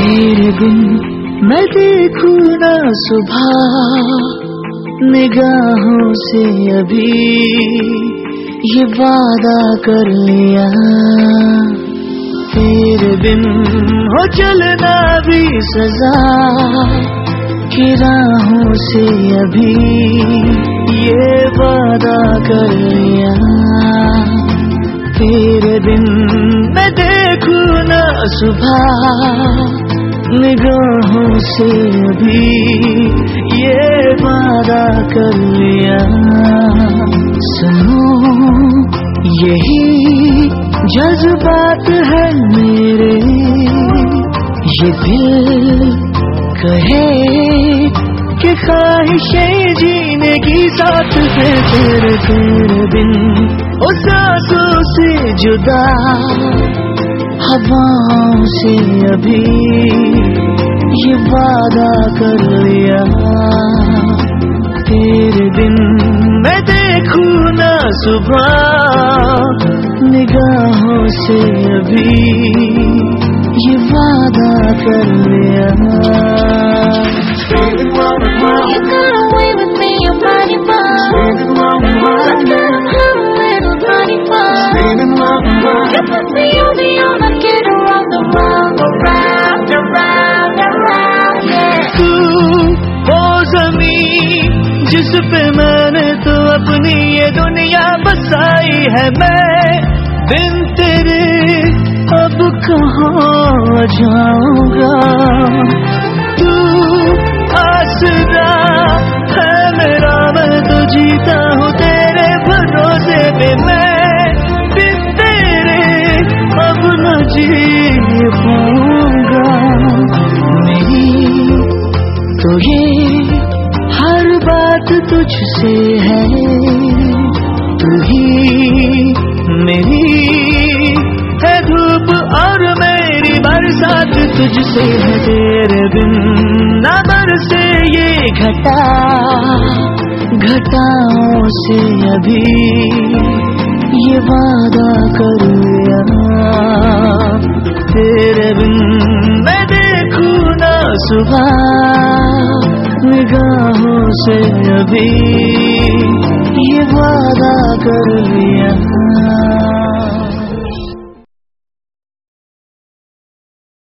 बिन मैं देखूँ ना सुबह। निगाहों से अभी ये वादा कर लिया। तेरे बिन हो चलना भी सजा। की राहों से अभी ये वादा कर लिया। तेरे बिन मैं देखूँ ना सुबह। निगाहों से अभी ये वादा कर लिया। सुनो, यही जज्बात है मेरे। ये दिल कहे कि ख्वाहिशें जीने की साथ से तेरे तेरे बिन। उस आँसू से जुदा। हवाओं से अभी ये वादा कर लिया। तेरे दिन मैं देखूँ ना सुबह। निगाहों से अभी ये वादा कर लिया। जिस पे मैंने तो अपनी ये दुनिया बसाई है। मैं बिन तेरे अब कहाँ जाऊँगा? तू आसरा है मेरा, मैं तो जीता हूँ तेरे भरोसे पे। मैं बिन तेरे अब न जी तुझसे है तू ही मेरी। है धूप और मेरी बरसात, तुझसे है तेरे बिन न बरसे ये घटा। घटाओं से अभी ये वादा कर तेरे बिन मैं देखूँ ना सुबह। से अभी ये वादा कर लिया।